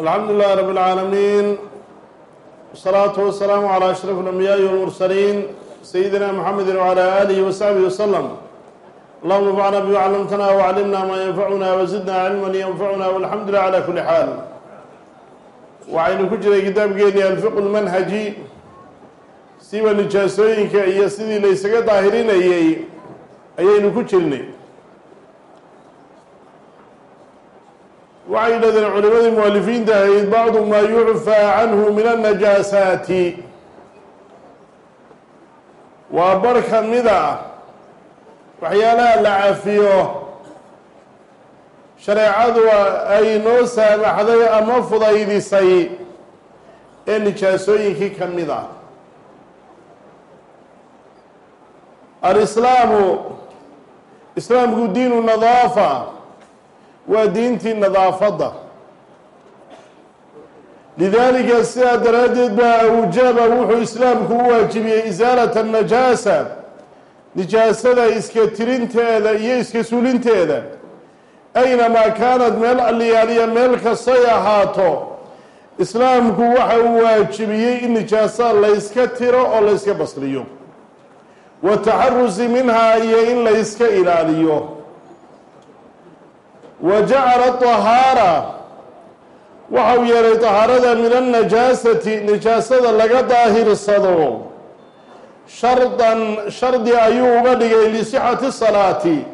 alxamdu lilahi rab اlcaalamiin wsalaatu wasalaamu calaa ashraf اlambiyaai walmursaliin sayidina mxamedi wcalaa aalihi wasaxbihi waslem allahuma fcna bima clamtana wclimna maa yanfacuna wazidna cilman yanfacuna walxamdu lilah cala kuli xaal waxaynu ku jiray kitaabkeeni alfiqu lmanhaji siba nijaasooyinka iyo sidii la ysaga daahirinayey ayaynu ku jirnay waxay yidhahdeen culimadii mualifiinta ahayd bacdu maa yucfaa canhu min annajaasaati. Waa bar ka mid a waxyaalaha la cafiyo shareecadu ay noo saamaxday ama fudaydisay ee nijaasooyinkii ka mid ah. Alislaamu islaamku diinu nadaafa waa diintii nadaafadda. Lidaalika sidaa daraaddeed baa awjaba wuxuu islaamku u waajibiyey isaalata annajaasa nijaasada iska tirinteeda iyo iska suulinteeda. Aynamaa kaanad meel alliyaaliya meel kastay ahaato islaamku waxa uu waajibiyey in nijaasa layska tiro oo layska basriyo wataxarusi minhaa iyo in layska ilaaliyo wa jacala طahaara waxa uu yeelay طahaarada min annajaasati nijaasada laga daahirsado shardan shardi ayuu uga dhigay lisixati salaati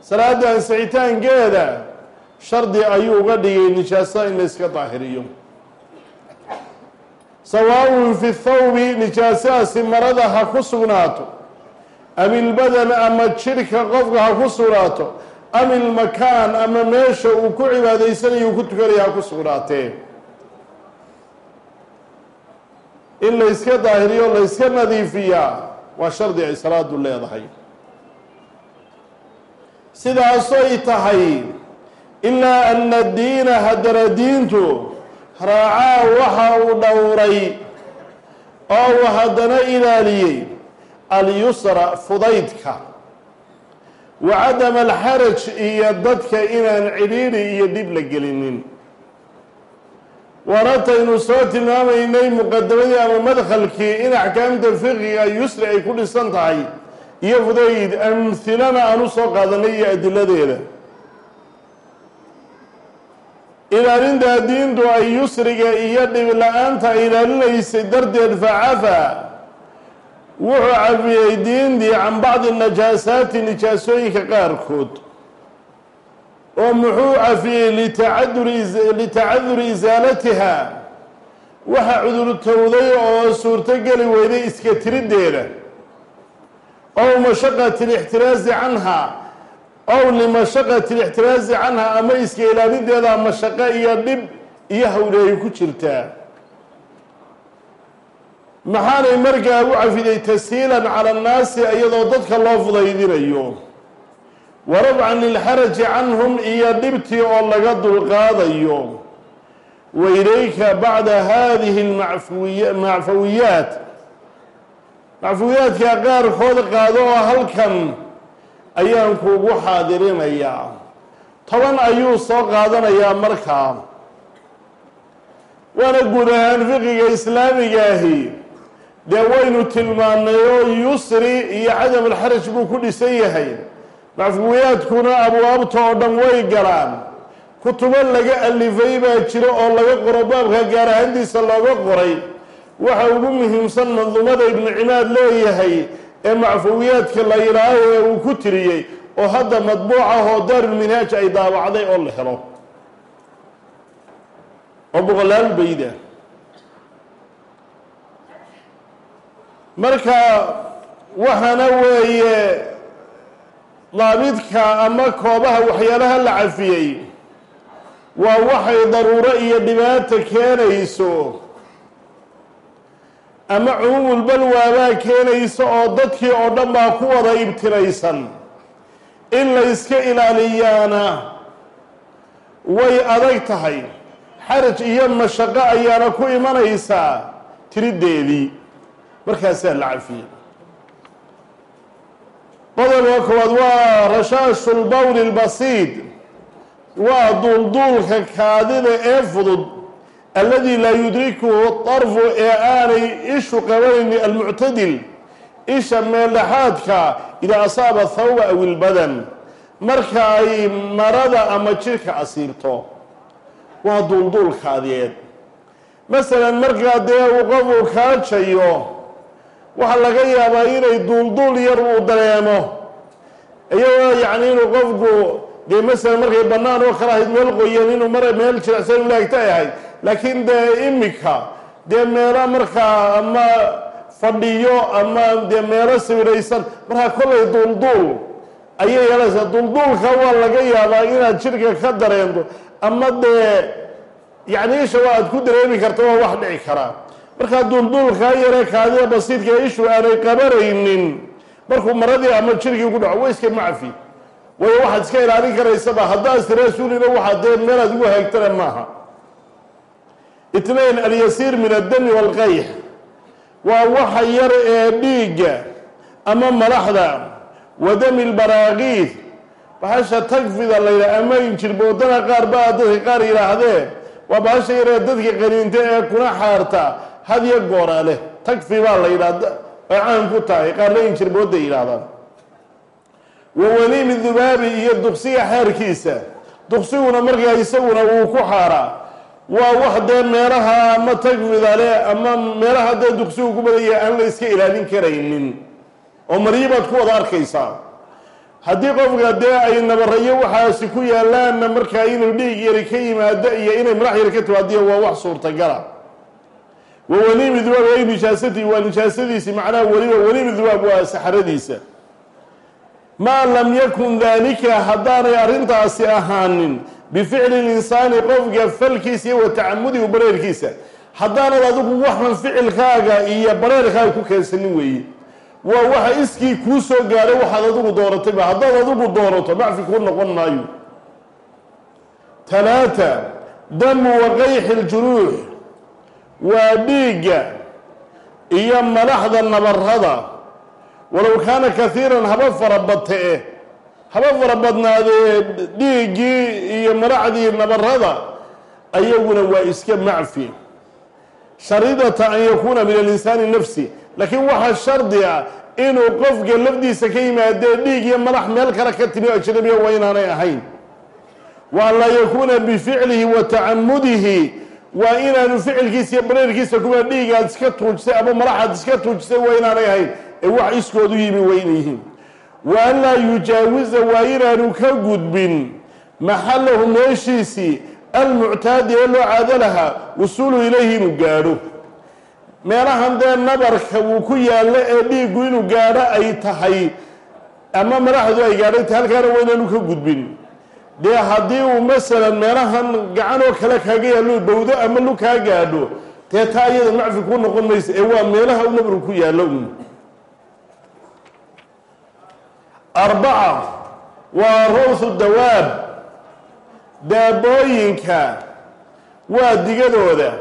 salaada ansixitaankeeda shardi ayuu uga dhigay nijaasada in la yska daahiriyo sawaaun fi thawbi nijaasadaasi marada ha ku sugnaato amilbadan ama jirka qofka ha ku sugnaato am ilmakaan ama meesha uu ku cibaadaysanayo uu ku tukanaya ha ku sugnaatee. In layska daahiriyo layska nadiifiyaa waa shardi ay salaadu leedahay. Sidaasoy tahay ilaa ana diina haddana diintu raacaa waxa uu dhowray oo uu haddana ilaaliyey alyusra fudaydka wa cadama alxaraj iyo dadka inaan cidhiidhi iyo dhib la gelinin. Warataynu soo tilmaamaynay muqadamadii ama madkhalkii in axkaamta fiqiga yusri ay ku dhisan tahay iyo fudayd amhilana aan u soo qaadanay iyo adiladeeda. Ilaalinta diintu ay yusriga iyo dhib la'aanta ay ilaalinaysay darteed facafa wuxuu cafiyey diintii can bacdi najaasaati nijaasooyinka qaarkood oo muxuu cafiyey litacaduri isaalatiha waxa cudurtowday oo suurtogeli weyday iska tiriddeeda ow mashaqati lixtiraasi canha ow limashaqati lixtiraasi canha ama iska ilaalinteeda mashaqo iyo dhib iyo hawle ay ku jirtaa maxaanay markaa u cafiday tashiilan cala annaasi iyadoo dadka loo fudaydinayo. Wa rafcan lilxaraji canhum iyo dhibtii oo laga dulqaadayo. Wa ilayka bacda hadihi lmacfuwiy macfawiyaat macfuwiyaadka qaarkood qaado oo halkan ayaan kuugu xaadirinayaa toban ayuu soo qaadanayaa markaa. Waana guud ahaan fiqiga islaamiga ahi dee waynu tilmaanay oo yusri iyo cadam alxaraj buu ku dhisan yahay. Macfuwiyaadkuna abwaabta oo dhan way galaan. Kutubo laga alifay baa jiro oo laga qoro baabka gaar ahaantiisa looga qoray. Waxa ugu muhiimsan manduumada ibnu cimaad leeyahay ee macfuwiyaadka la yidhaaho ee uu ku tiriyey oo hadda madbuuc ah oo daarulminhaaj ay daawacday oo la helo. Oo boqolaal bayda marka waxaana weeye daabidka ama koobaha waxyaalaha la cafiyey waa waxay daruuro iyo dhibaata keenayso ama cumuumulbalwaabaa keenaysa oo dadkii oo dhan baa ku wada ibtilaysan in la yska ilaaliyaana. Way adag tahay. Xaraj iyo mashaqo ayaana ku imanaysaa tiriddeedii markaasaa la cafiyey qodobka koowaad waa rashaashu lbawli lbasiid waa duulduulka kaadida ee fudud alladii laa yudrikuhu darfu ee aanay ishu qabanayni almuctadil isha meeldhexaadka idaa asaaba thawba aw ilbadan marka ay marada ama jirka asiibto. Waa duulduulkaadeed masalan markaa dee uu qofuu kaajayo waxaa laga yaabaa inay duulduul yar uu dareemo. Iyagoo yacni inuu qofku dee masalan markay bannaan oo kale ahayd meel qoyan inuu mar meel jiracsan u laagta ay ahayd. Laakiin dee imika dee meelo markaa ama fadhiyo ama dee meelo sawiraysan markaa kollay duulduul ayay yeelaysaa duulduulka waa laga yaabaa inaad jirka ka dareento ama dee yacni isha waa aad ku dareemi karta waa wax dhici karaa markaa duulduulkaa yaree kaadida basiidka ishu aanay qabanaynin markuu maradii ama jirkii ku dhaco wa iska macfi waayo waxaad iska ilaalin karaysaba haddaad istiraasuulina waxaa dee meelaad ugu hagaagtana maaha. Itnain alyasiir min addami waalqayx waa waxa yar ee dhiigga ama malaxda wa dami bahasha tagfida la yidhaha ama injirboodana qaar baa dadka qaar yidhaahdee waa bahasha yaree dadka qaniinta ee kuna xaarta hadyo goora leh tagfi baa la yidhahda ay caan ku tahay qaarna injirbooda yidhaahdaan. Wa waliimi dubaabi iyo duqsiga xaarkiisa duqsiguna markaa isaguna wuu ku xaaraa waa wax dee meelaha ama tagfida leh ama meelaha dee duqsigu ku badaya aan la iska ilaalin karaynin oo maryi baad ku wada arkaysaa. Haddii qofka dee ay nabarayo waxaasi ku yaalaanna markaa inuu dhiig yari ka yimaado iyo inay madax yari ka timaadiyo waa wax suurtagala wa waliimi dubaab ay nijaasati waa nijaasadiisi macnaha weliba waliimi dubaab waa saxaradiisa. Maa lam yakun daalika haddaanay arrintaasi ahaanin bificli linsaani qofka falkiisa iyo wa tacamudihi bareerkiisa. Haddaanad adigu waxan ficilkaaga iyo bareerkaaga ku keensanin weeye waa waxa iskii kuu soo gaadhay waxaad adigu dooratayba haddaad adigu doorato macfi kuu noqon maayo. Talaata damu wa qayxi ljuruux waa dhiigga iyo malaxda nabarada walow kaana kaiiran haba farabadtee haba fara badnaadee dhiiggii iyo malaxdii nabarada ayaguna waa iska macfi. Sharidata an yakuuna min alinsaani nafsi. Laakiin waxaa shardi ah inuu qofka lafdiisa ka yimaadee dhiig iyo madax meel kale ka timi ajnabiya waa inaanay ahayn. Wa an laa yakuuna bificlihi wa tacamudihi waa inaanu ficilkiisa iyo bareerkiisa kuma dhiigaad iska tuujisay ama madaxaad iska tuujisay waa inaanay ahayn. Ee wax iskoodu yimi waa inay yihiin. Wa an laa yujaawiza waa inaanu ka gudbin maxalahu meeshiisii almuctaadi ee loo caado lahaa wusuulu ilayhi inuu gaadho. Meelahan dee nabarka uu ku yaallo ee dhiiggu inuu gaadho ay tahay ama madaxdu ay gaadhay tahay halkaana waa inaanu ka gudbin dee haddii uu masalan meelahan gacan oo kale kaaga yaallo bawdo ama lu kaa gaadho dee taa iyada macfi ku noqon maysa ee waa meelaha u nabarku ku yaallo un arbaca waa rawthu dawaab. Daabooyinka waa digadooda.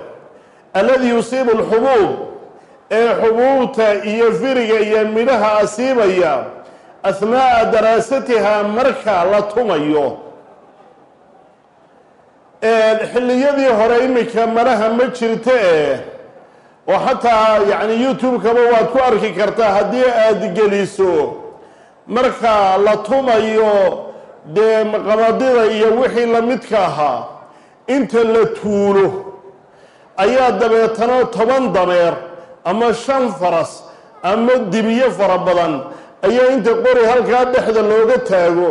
Alladii yusiibu alxubuub ee xubuubta iyo firiga iyo midhaha asiibaya ahnaa'a daraasatiha marka la tumayo xilliyadii hore imika malaha ma jirto eh? Oo xataa yacni youtube-kaba waad ku arki kartaa haddii aada geliso. Marka la tumayo dee qabadida iyo wixii lamidka ahaa inta la tuulo ayaa dabeetana toban dameer ama shan faras ama dibiyo fara badan ayaa inta qori halkaa dhexda looga taago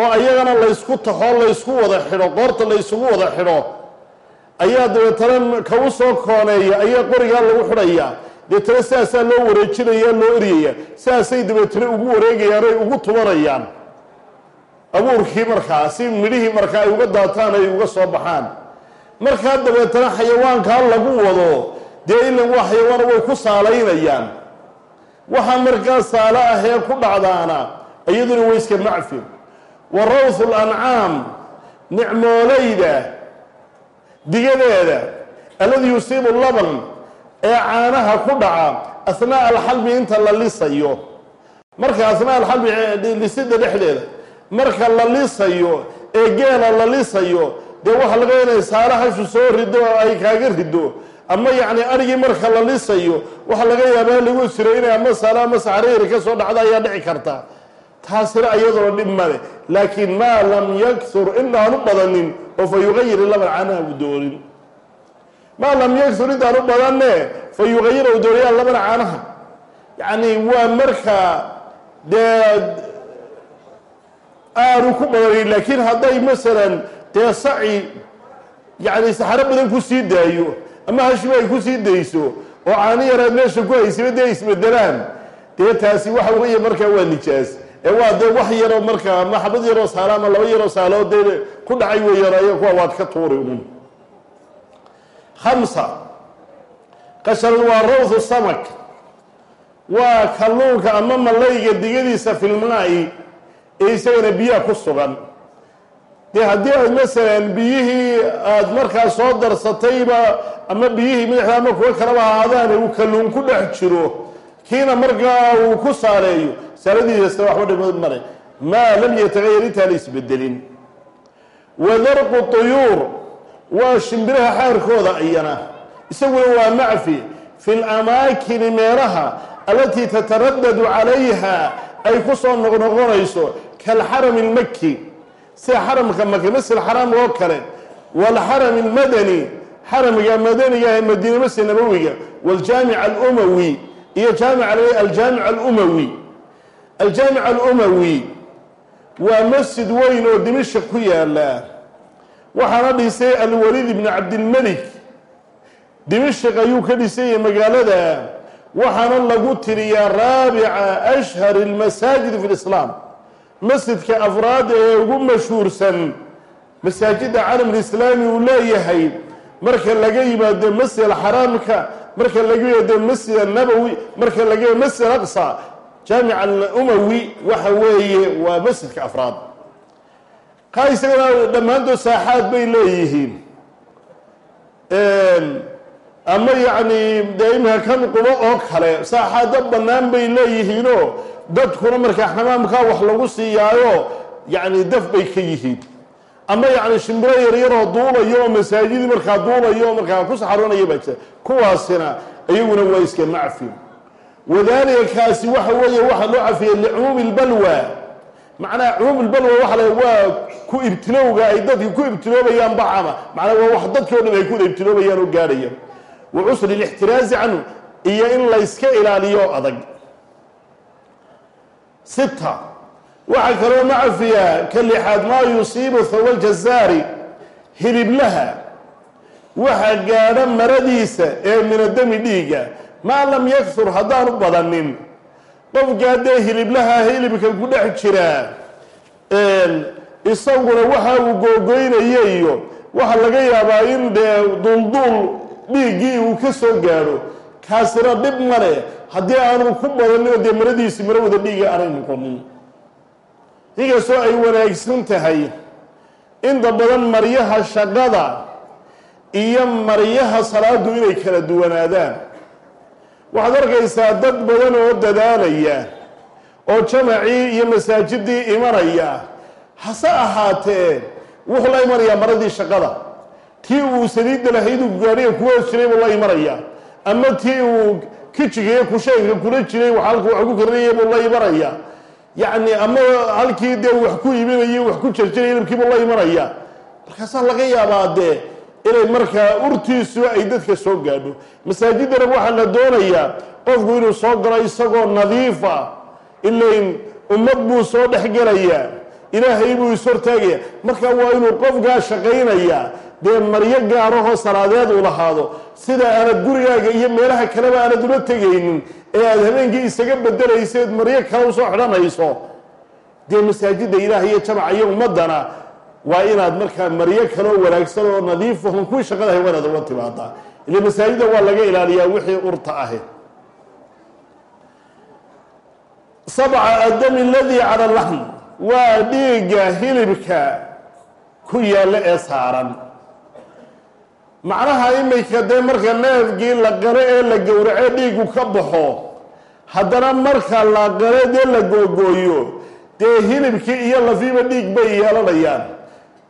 oo ayagana laysku taxoo laysku wada xidho qoorta laysugu wada xidho ayaa dabeetana kagu soo kooneeya ayaa qorigaa lagu xidhayaa deetana sidaasaa loo wareejinaya loo eryaya sidaasay dabeetana ugu wareegayaan ay ugu tubanayaan. Abuurkii markaa si midhihii markaa ay uga daataan ay uga soo baxaan. Markaa dabeetana xayawaankaa lagu wado dee ilan waa xayawaana way ku saalaynayaan. Waxaa markaa saalo ahee ku dhacdaana iyaduna way iska macfi wa rawthu lancaam nicmoolayda digadeeda alladii yusiibu laban ee caanaha ku dhaca ahnaa'a alxalbi inta la lisayo. Marka ahnaa alxalbi lisida dhexdeeda marka la lisayo ee geela la lisayo dee waxa laga inay saara hashu soo rido oo ay kaaga rido ama yacni arigii marka la lisayo waxaa laga yaabaa lagu siro inay ama saala ama saxariiri ka soo dhacda ayaa dhici karta taasina iyadoo dhib male laakiin maa lam yaksur intaanu badanin oo fa yuqayir laban canaha u doonin. Maa lam yaksur intaan u badanne fa yuqayir u dooniyaa laban caanaha yacni waa markaa dee aanu ku badanin laakiin hadday masalan dee saci yacni saxaro badan ku sii daayo ama hashiba ay ku sii dayso oo caano yaraad meesha ku haysaba dee isbedelaan. Dee taasi waxa weeye markaa waa nijaas ee waa dee wax yaroo markaa ama xabad yaroo saalo ama laba yaroo saalo dee ku dhacay weeyaan kuwa waad ka tuuri un khamsa qasharad waa rawthu samak. Waa kalluunka ama malayga digadiisa filmaa'i ee isagana biyaha ku sugan. Dee haddii aad masalan biyihii aada markaa soo darsatayba ama biyihii madaxda ama kuwa kalaba ahaadaane uu kalluun ku dhex jiro kiina markaa uu ku saaleeyo saaladiisasta waxba dhimad male maa lam yatagayar intaan isbedelin. Wadarqu tuyuur waa shimbiraha xaarkooda iyana isaguna waa macfi fi lamaakini meelaha alatii tataradadu calayha ay ku soo noqnoqonayso kaalxarami lmaki sida xaramka maka masjid xaraam oo kale. Waalxarami almadani xaramiga madaniga ee madiine masjid nabowiga waaljaamic alumawi iyo jaamic aljaamic alumawi aljaamic alumawi waa masjid weyn oo dimashq ku yaalla waxaana dhisay alwaliid ibni cabdilmelik dimashq ayuu ka dhisayay magaalada waxaana lagu tiriyaa raabica ashhar almasaajid fi lislaam masjidka afraad ee ugu mashhuursan masaajidda caalamlislaami uu leeyahay marka laga yimaado masjid alxaraamka marka laga yimaado masjid annabowi marka laga yimaado masjid aqsa jaamic alumawi waxa weeye waa masjidka afraad. Kaa isagana dhammaantood saaxaad bay leeyihiin. Ama yacni dee imika kan qubo oo kale saaxaado bannaan bay leeyihiinoo dadkuna markaa xamaamkaa wax lagu siiyaayo yacni daf bay ka yihiin. Ama yacni shimbiro yaryaroo duulayo oo masaajidii markaa duulayo oo markaa ku saxaroonaya baa kuwaasina iyaguna waa iska macfi wadaalika kaasi waxa weeye waxaa loo cafiyey licumuumi lbalwa macnaha cumuum lbalwa waxa la waa ku ibtilowga ay dadki ku ibtiloobayaan bacama macnaa waa wax dadkii o dhan ay ku ibtiloobayaan oo gaadhayaan wa cusri lixtiraazi canhu iyo in layska ilaaliyo adag. Sita waxaa kaloo macafiya ka lixaad maa yusiibu hawa ljazaari hiliblaha waxa gaadha maradiisa ee minadami dhiiga maa lam yaksur haddaanu badanin. Qofkaa dee hiliblaha hilibka ku dhex jiraa isaguna waxa uu googoynaya waxaa laga yaabaa in dee duulduul dhiiggii uu ka soo gaadho. Kaasina dhib male haddii aanu ku badanin dee maradiisi maro wada aanay noqonin. Inkastoo ay wanaagsan tahay inta badan maryaha shaqada iyo maryaha salaadu inay kala duwanaadaan waxaad arkaysaa dad badan oo dadaalaya oo jamacii iyo masaajidii imanaya. Hase ahaatee wuxuu la imanayaa maradii shaqada. Tii uu saliidda lahaydu gaadhiga kuwa jiray buu la imanaya. Ama tii uu kijigayo kusheynka kula jiray halka wax ku karinaya buu la imanaya. Yacni ama halkii dee wax ku iibinayay wax ku jarjiray hilibkiibuu la imanaya. Markaasaa laga yaabaa dee inay markaa urtiisu ay dadka soo gaadho. Masaajidana waxaa la doonayaa qofku inuu soo galo isagoo nadiifa ilayn ummad buu soo dhexgelayaa ilaahay buu ishortaagaya marka waa inuu qofkaa shaqaynaya dee maryo gaarahoo salaadeed uu lahaado sida aanad gurigaaga iyo meelaha kaleba aanad ula tegaynin ee aada habeenkii isaga bedelayseed maryo kale u soo xidhanayso dee masaajidda ilaah iyo jamaca iyo ummaddana waa inaad markaa maryo kaloo wanaagsan oo nadiifahon kuwii shaqadahay waa uga timaadaa ile masaajidda waa laga ilaaliyaa wixii urta ahi sabca addami aladii cala laxm waa dhiigga hilibka ku yaalla ee saaran macnaha imika dee marka neefgii la qalo ee la gowrace dhiigu ka baxo haddana marka la qalo dee la googooyo dee hilibkii iyo lafiiba dhiig bay yeelanayaan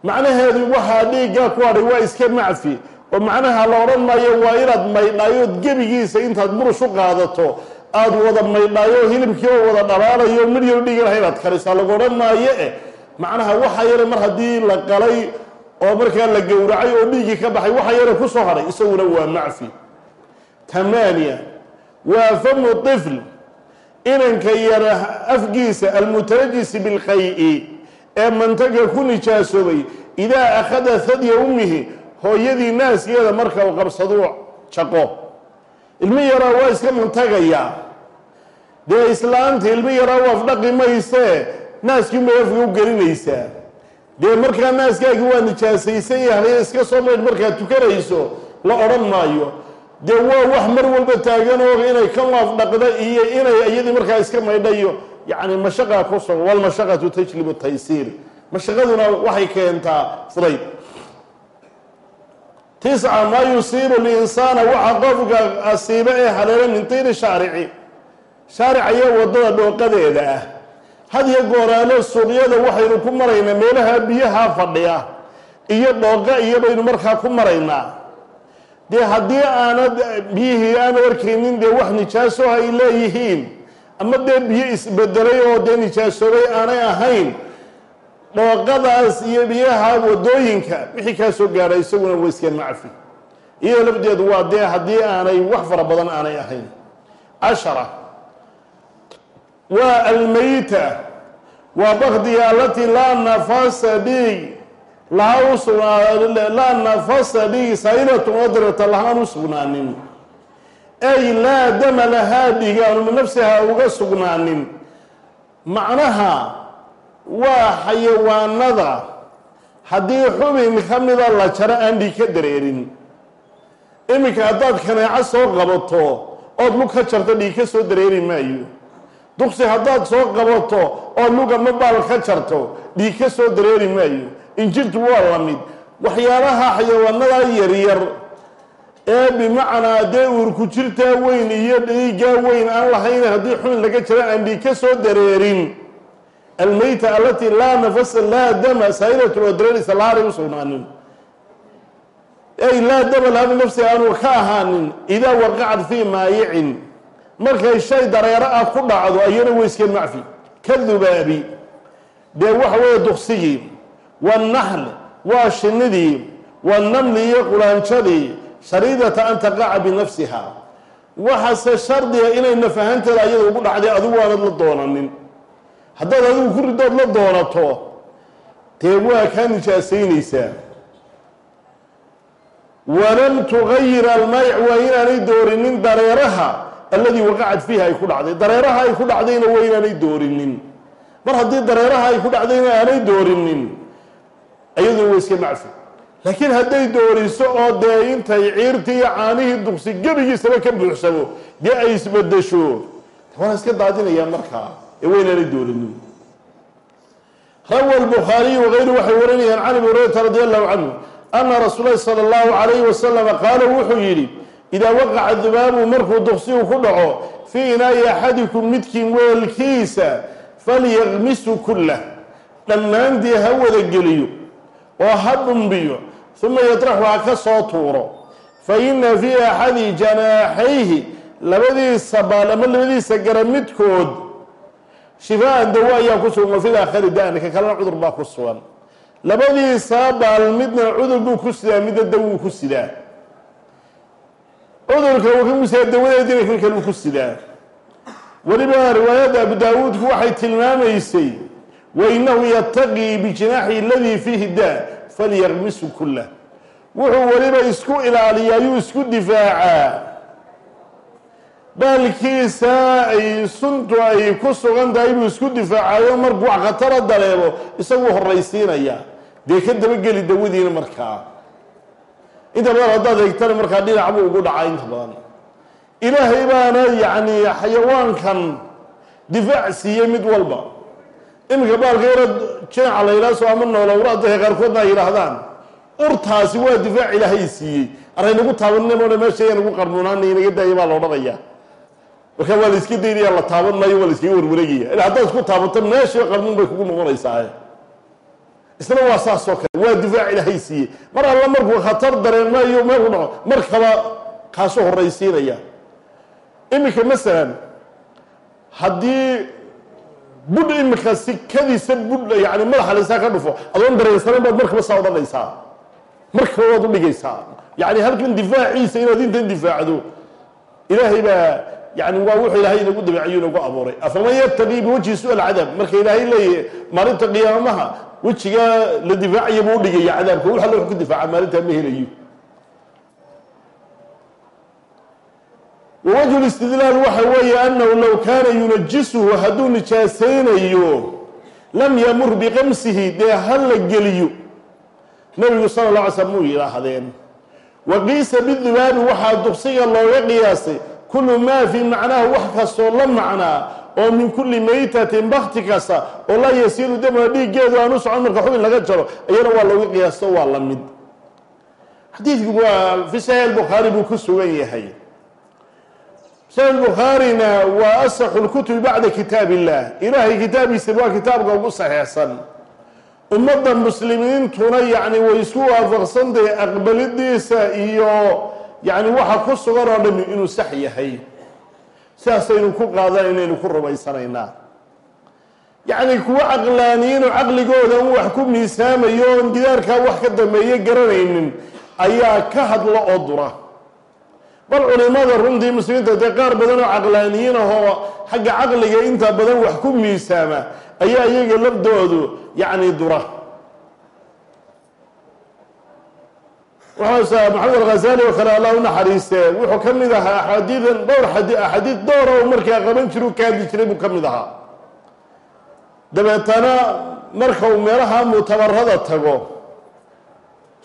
macnaheedu waxaa dhiiggaa ku hadhay waa iska macfi oo macnaha la odhan maayo waa inaad maydhaayood gebigiisa intaad burush u qaadato. Aada wada maydhaayo hilibkii oo wada dhalaalayo midyo dhiigalaha inaad karisaa lagu odhan maayo eh macnaha waxaa yare mar haddii la qalay oo markaa la gowracay oo dhiiggii ka baxay waxa yare ku soo hadhay isaguna waa macfi. Tamaaniya waa famu طifl inanka yara afgiisa almutarajisi bilqay-i ee mantaga ku nijaasoobay idaa akhada hadya ummihi hooyadii naaskeeda marka uu qabsaduu jaqo. Ilmi yaraa waa iska mantagayaa dee islaanta ilmi yaraa u afdhaqi maysee naaskii bay afka u gelinaysaa dee markaa naaskaagii waa nijaasaysan yahay iska soo maydh markaad tukanayso la odhan maayo. Dee waa wax mar walba taagan oo inay ka waafdhaqda iyo inay iyadii markaa iska maydhayo yacni mashaqaa ku sugan walmashaqatu tajlibu taysiir. Mashaqaduna waxay keentaa fudayd tisca maa yusiibu linsaana waxa qofka asiiba ee haleela min tiiri shaarici. Shaarica iyo waddada dhooqadeeda ah. Had iyo gooraalo suuqyada waxaynu ku maraynaa meelaha biyaha fadhiya iyo dhooqa iyo baynu markaa ku maraynaa. Dee haddii aanad biyihii aan arkaynin dee wax nijaaso ay leeyihiin ama dee biyo isbedelay oo dee nijaasoobay aanay ahayn dhooqadaas iyo biyaha waddooyinka wixii kaa soo gaadha isaguna waa iska macfi. Iyadoo lafdeedu waa dee haddii aanay wax fara badan aanay ahayn. Cashara waa almeyta waa bakdiga alatii laa nafasa dhiig laha u laa nafasa dhiig saa'ilatun wadrata lahaan u sugnaanin ay laa dama lahaa dhiig aanu nafsiha uga sugnaanin. Macnaha waa xayawaanada. Haddii xubin ka mida la jaro aan dhiig ka dareerin. Iminka haddaad kaneeco soo qabato ood lug ka jarto dhiig ka soo dareeri maayo. Duqsi haddaad soo qabato oo luga ma baal ka jarto dhiig ka soo dareeri maayo. Injirtu waa la mid. Waxyaalaha xayawaanada yaryar ee bimacnaa dee uurku jirtaa weyn iyo dhiigaa weyn aan lahayn haddii xubin laga jaro aan dhiig ka soo dareerin. Almeyta alatii laa nafasa laa dama dareeraysa lahaanay u sugnaanin. Ay laa dama lahaanu nafsi aanu ka ahaanin. Idaa waqacat fii maayicin. Markay shay dareero ah ku dhacdo ayana way iska macfi. Ka dubaabi dee waxa weeye duksigii waannaxl waa shinnidii waannamli iyo qulaanjadii shariidata an taqaca binafsiha. Waxaase shardiga inay naf ahaanteeda ayada ugu dhacday adigu aanad la doonanin. Haddaad adigu ku ridood la doonato dee waa kaa nijaasaynaysaa walam tugayir almayc waa inaanay doorinin dareeraha alladii waqacat fiiha ay ku dhacday. Dareeraha ay ku dhacdayna waa inaanay doorinin. Mar haddii dareeraha ay ku dhacdayna aanay doorinin iyaduna waa iska macfi laakiin hadday dooriso oo dee intay ciirtii iyo caanihii duqsi gebigiisaba ka buuxsamo dee ay isbedesho waana iska daadinayaa markaa ee waa inaanay doorinin rawa lbukhaariyu wagayru waxay warinayaan can abi hurayrata radi allahu canhu ana rasuul lahi sala allahu calayhi wasalama qaala wuxuu yidhi idaa waqaca dubaabu markuu duqsigu ku dhaco fii inaayi axadikum midkiin weelkiisa falyaqmisu kullah dhammaantii ha wada geliyo oo ha dhumbiyo uma yatraxu ha ka soo tuuro fa ina fii axadi janaaxayhi labadiisa baal ama labadiisa gara midkood shifaan dawo ayaa ku sugan wafil aakhari da-ni ka kalena cudur baa ku sugan labadiisa baal midna cudur buu ku sidaa midna dawuu ku sidaa cudurka uu ka kusidaa dawadeedina kan kale uu ku sidaa weliba riwaayadda abu daawuudku waxay tilmaamaysay wainahu falyaqmisu kullah wuxuu weliba isku ilaaliyaa ayuu isku difaacaa. Baalkiisa ay suntu ay ku sugan tahay buu isku difaacayo markuu khatara dareemo isaguu horraysiinaya dee ka dabageli dawadiina markaa. Inta badan haddaad eegtana markaa dhinac buu ugu dhacaa inta badan. Ilaahay baana yacni xayawaankan difaac siiyey mid walba iminka baalka yara jinaca la yidhaha soo ama noolowra dadka qaarkoodna ay yidhaahdaan. Urtaasi waa difaac ilaahay siiyey. Araynagu taabanina moona meesha yanagu qarnuunaana inaga daaya baa la odhanaya waa la iska daynaya la taaban waa la iskaga warwareegaya ila haddaad isku taabato meeshii qarnuun bay kugu noqonaysaa. Isna waa saasoo kale. Waa difaac ilaahay siiyey. Mar alla markuu khatar dareemayo meelku dhaco markaba kaasoo horraysiinaya. Iminka masalan haddii budh imika sikadiisa budh yani madaxa laysaa ka dhufo. Adoon dareensanayn baad markaba saa odhanaysaa markaba waad udhigaysaa yani halkan difaaciisa inaad intan difaacdo ilaahay baa yani waa wuxuu ilaahay inagu dabeeciyo inagu abuuray. Afaman yabtaqii biwajhi su'al cadaab. Marka ilaahay leeyahy maalinta qiyaamaha wejigaa la difaacaya buu udhigaya cadaabka. Wax alla wax ku difaaca maalintaa ma helayo wawajhu listidlaal waxa weeye annahu low kaana yunajisuhu hadduu nijaasaynayo lam yamur biqamsihi dee ha la geliyo. Nabigu sala la alay slam muu yidhaahdeen wa qiisa bidubaabi waxaa duqsiga looga qiyaasay. Kullu maa fii macnaha wax kastoo la macnaa oo min kulli maytatin bakti kasta oo laa yasiilu damuna dhiiggeedu aan u socon marka xubin laga jaro ayana waa looga qiyaasto waa la mid. Xadiidku waa fi saxiix bukhaari buu ku sugan yahay saxiix bukhaarina waa asaxu lkutubi bacda kitaab illah ilaahay kitaabkiisa waa kitaabka ugu saxeexsan ummadda muslimiintuna yacni way isku waafaqsantahay aqbalidiisa iyo yacni waxa ku sugan oo dhami inuu sax yahay. Sidaasaynu ku qaadan inaynu ku rumaysanaynaa. Yacni kuwo caqlaaniyiinoo caqligooda un wax ku miisaamayo oon gidaarkaa wax ka dambeeye garanaynin ayaa ka hadla oo dura bal culimada runtii muslimiinta dee qaar badan oo caqlaaniyiin ahoo xagga caqliga inta badan wax ku miisaama ayaa iyaga lafdoodu yacni dura. Waxaasa maxamed alghazali oo kale allah u naxariistee wuxuu ka mid ahaa axaadiidan dhowr axaadiid dhowra oo markaa qaban jiru ka hadli jiray buu ka mid ahaa. Dabeetana marka uu meelaha muctabarada tago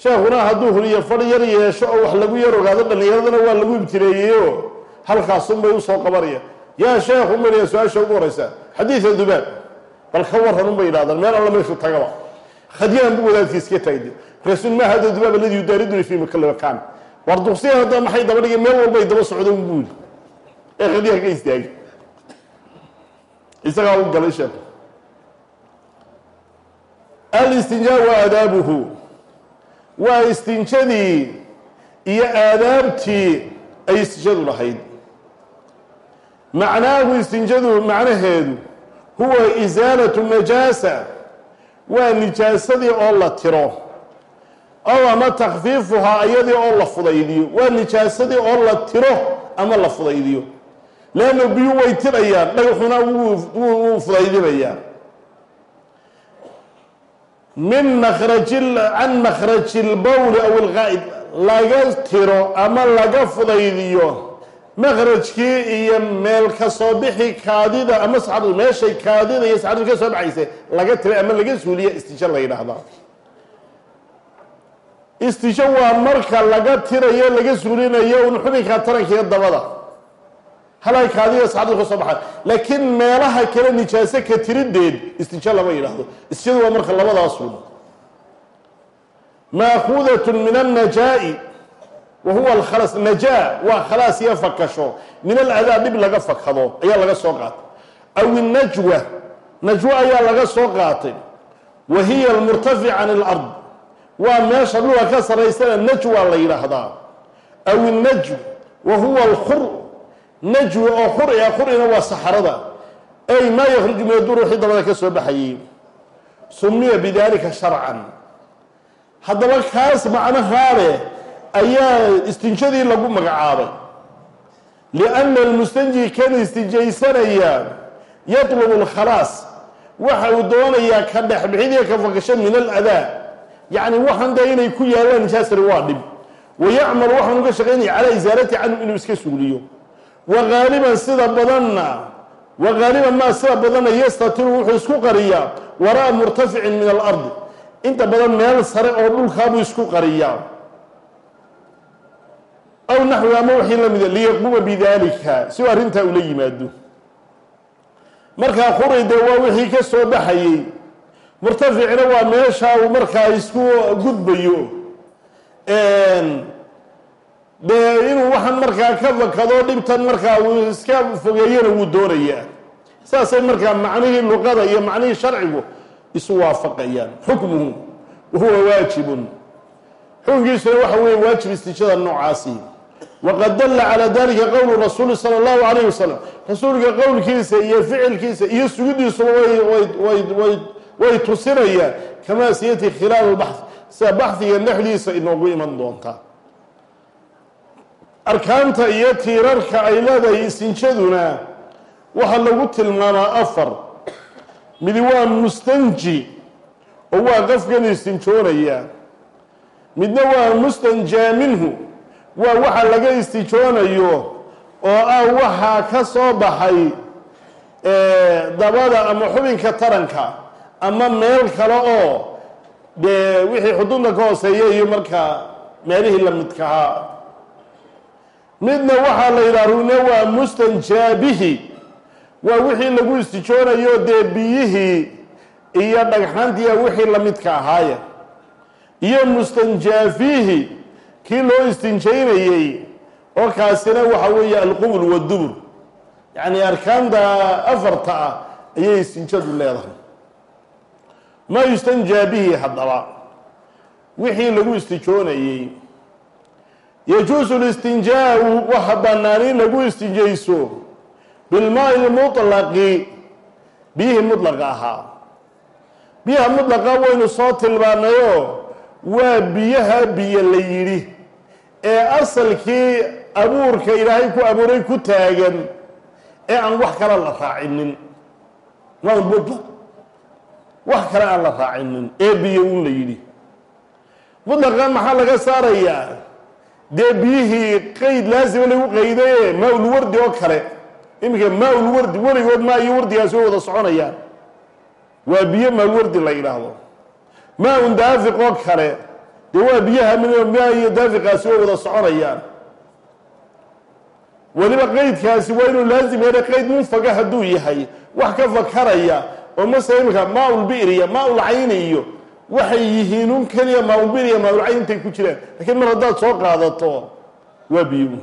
sheekuna hadduu huliyo fadh yar yeesho oo wax lagu yar ogaado dhallinyaradana waa lagu ibtileeyeyo halkaasunbay u soo qabanaya. Yaa sheekhu mariya su'aasha ugu horeysa xadiida dubaab bal ka waran unbay yidhahdaan meel alla meeshu tagaba. Khadyaan bu wadaadkii iska taagde markaasuu ma hada dubaab aladi yudaariduni fi makala makaan war duqsiya hadda maxay daba dhigay? Meel walbay daba socdo un buuli ee khadyaha ka istaagay. Isagaa u galay sheekhu. Alistinjaa wa aadaabuhu waa istinjadii iyo aadaabtii ay istinjadu lahayd. Macnaahu istinjadu macnaheedu huwa isaalatu najaasa waa nijaasadii oo la tiro. Ow ama takfiifuhaa iyadii oo la fudaydiyo. Waa nijaasadii oo la tiro ama la fudaydiyo. Leanna biyu way tirayaan dhagaxuna wuu fudaydinayaa min makraji can makhraji lbowli aw ilqaa'id laga tiro ama laga fudaydiyo makrajkii iyo meel ka soo bixi kaadida ama saxaradu meeshay kaadida iyo saxaradu ka soo baxaysa laga tiray ama laga suuliya istisho la yidhaahdaa istisho waa marka laga tirayo laga suulinayo un xubinka tarankiiyo dabada halay kaadiya saxaradu ka soo baxay. Laakiin meelaha kale nijaaso ka tirideed istisho lama yidhaahdo. Istishadu waa marka labadaasun maakuudatun min annajaa'i wa huwa alkhalas najaa waa khalaas iyo fakasho. Min aladaa dhib laga fakado ayaa laga soo qaatay. Aw innajwa najwo ayaa laga soo qaatay. Wa hiya almurtafic can alard waa meesha dhulka ka saraysana najwa la yidhaahdaa. Aw innajw wa huwa alkhur najwi oo khuri a khurina waa saxarada. Ay maa yakhruju min adur wixii dabada ka soo baxayay. Sumiya bidalika sharcan. Haddaba kaas macnahaale ayaa istinjadii lagu magacaabay. Lianna almustanji kan istijaysanaya yatlubu alkhalaas. Waxa uu doonayaa ka dhexbixid iyo ka fakasho min aladaa yacni waxaan dee inay ku yaalaan nijaasari waa dhib. Wayacmalu waxaan uga shaqaynaya calaa isaalati canhu inuu iska suuliyo wa gaaliban sida badanna. Wa gaaliban maa sida badanna yastatiru wuxuu isku qariyaa. Waraa murtaficin min alardi inta badan meel sare oo dhulkaabuu isku qariyaa. Aw naxwi ama wixii la mida liyaquuma bidalika si arrintaa ula yimaado. Markaa quri waa wixii ka soo baxayey murtaficina waa meesha uu markaa isku gudbayo dee inuu waxaan markaa ka fakado dhibtan markaa uu iska fogeeyana wuu doonayaa. Saasay markaa macnihii luqada iyo macnihii sharcigu isu waafaqayaan. Xukmuhu wahuwa waajibun. Xukunkiisuna waxa weeye waajib istijada noocaasi. Waqad dalla calaa dalika qowlu rasuuli sala allahu alayh wasalam rasuulka qowlkiisa iyo ficilkiisa iyo sugidiisuba way tusinayaan kamaa siyati khilaal baxth. Sida baxhiga dhexdiisa inoogu iman doonta arkaanta iyo tiirarka ay leedahay istinjaduna waxaa lagu tilmaamaa afar. Midi waa mustanji oo waa qofkan istinjoonaya midna waa mustanjaa minhu waa waxa laga istijoonayo oo ah waxaa ka soo baxay dabada ama xubinka taranka ama meel kale oo dee wixii xudunta ka hooseeya iyo markaa meelihii la midkahaa midna waxaa la yidhaha rune waa mustanjaabihi waa wixii lagu istijoonayo dee biyihii iyo dhagxantiiya wixii la midka ahaaya iyo mustanjaafihi kii loo istinjaynayey oo kaasina waxa weeye alqubul wadubur yacni arkaanta afarta ah ayay istinjadu leedahay. Maa yustanjaa bihi haddaba. Wixii lagu istijoonayey yajuusu listinjaau waxa bannaan lagu istinjayso bilmaai lmutlaqi biyihii mudlaqa ahaa biyaha mudlaqa waynu soo tilmaanayoo waa biyaha biyo la yidhi ee asalkii abuurka ilaahay ku abuuray ku taagan ee aan wax kale la raacinin waa mutlaq wax kale aan la raacinin ee biyo un la yidhi mutlaqan maxaa laga saarayaa dee biyihii qeyd laasima lagu qaydaye maa-ulwardi oo kale iminka maa-ulwardi weligood maa iyo wardigaasi way wada soconayaan. Waa biyo maa-ulwardi la yidhaahdo maa-un daafiq oo kale dee waa biyaha maa iyo daafiqaasi way wada soconayaan. Weliba qeydkaasi waa inuu laazim yahay qeyd munfaga hadduu yahay wax ka fakaraya oo masala iminka maa-ulbir iyo maa-ulcayni iyo waxay yihiin un keliya maa-ulbir iyo maa-ulcayn intay ku jiraan. Lakiin mar haddaad soo qaadato waa biyo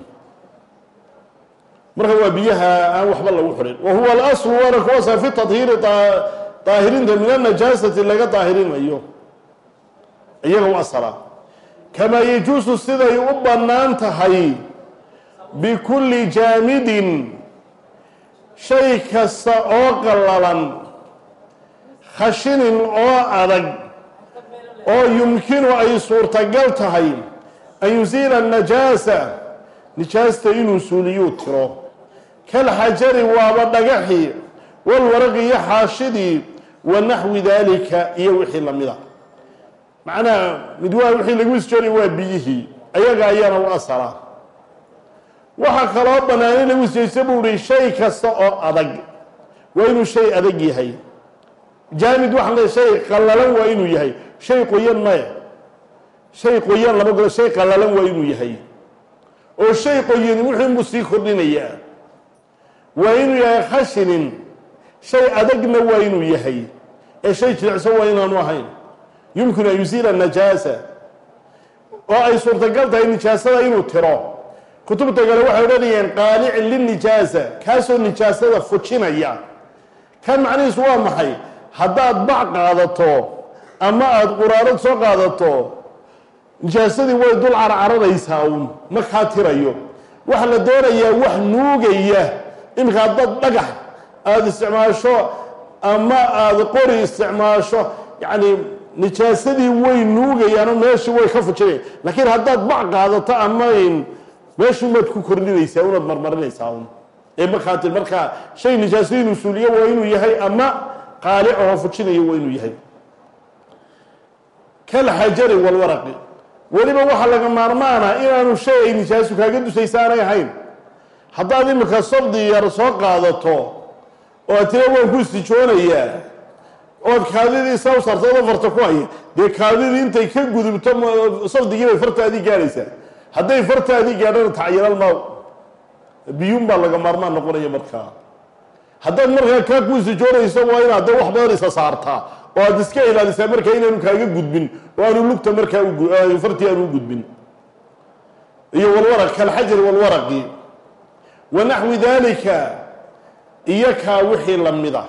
marka waa biyaha aan waxba lagu xirin wa huwa alaslu waana kuwaasa fi tadhiiri daahirinta min anajaasati laga daahirinayo iyaga u asala. Kamaa yajuusu siday u bannaan tahay bikulli jaamidin shay kasta oo qallalan khashinin oo adag oo yumkinu ay suurtagal tahay an yusiila najaasa nijaasta inuu suuliyuu tiro. Kalxajari waaba dhagaxii walwaraqi iyo xaashidii wa naxwi daalika iyo wixii lamida macnaha mid waa wixii lagu isjoonay waa biyihii ayaga ayaana u asala. Waxaa kaloo bannaan lagu isjeysto buu ihi shay kasta oo adag waa inuu shay adag yahay jaamid waxaan leeay shay qallalan waa inuu yahay. Shay qoyan maya shay qoyan lama golo shay qallalan waa inuu yahay. Oo shay qoyani wuxuunbuu sii kordhinayaa waa inuu yahay khashinin shay adagna waa inuu yahay. Ee shay jilicsan waa inaanu ahayn. Yumkinu an yusiila najaasa. Oo ay suurtagal tahay nijaasada inuu tiro. Kutubta kale waxay odhanayeen qaalicin linijaasa kaasoo nijaasada fujinaya. Kan macnihiisu waa maxay haddaad bac qaadato ama aada quraarad soo qaadato nijaasadii way dul carcararaysaa uun. Ma kaa tirayo. Waxaa la doonayaa wax nuugaya iminka haddaad dhagax aada isticmaasho ama aada qori isticmaasho yacni nijaasadii way nuugayaanoo meeshii way ka fujinayaan. Laakiin haddaad bac qaadato ama meeshii umaad ku kordhinaysaa unaad marmarinaysaa un ee markaa ti markaa shay nijaasadii inuu suuliyo waa inuu yahay ama qaalicaho fujinayo waa inuu yahay kalxajari walwaraqi weliba waxaa laga maarmaana inaanu shay ay nijaasu kaaga dusaysa aanay ahayn. Haddaad imika sabdi yar soo qaadato oo ad tira waan ku istijoonayaa ood kaadidii saa u saarta farta ku haya dee kaadidii intay ka gudubto sabdigii bay fartaadii gaadhaysaa hadday fartaadii gaadhana tacyalal maaw. Biyuun baa laga maarmaan noqonaya markaa haddaad markaa kaa ku istijoonayso waa inaad de wax badan isa saartaa. Oo aad iska ilaalisaa markaa inaanu kaaga gudbin. Oo aanu lugta markaa fartii aanu gudbin. Iyo walwaraq kalxajari walwaraqi wa naxwi dalika iyo wixii lamida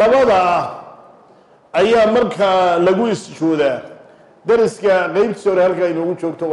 labada ah ayaa markaa lagu isjoodaa dariska qeybtiisa hore halkaa inoogu joogto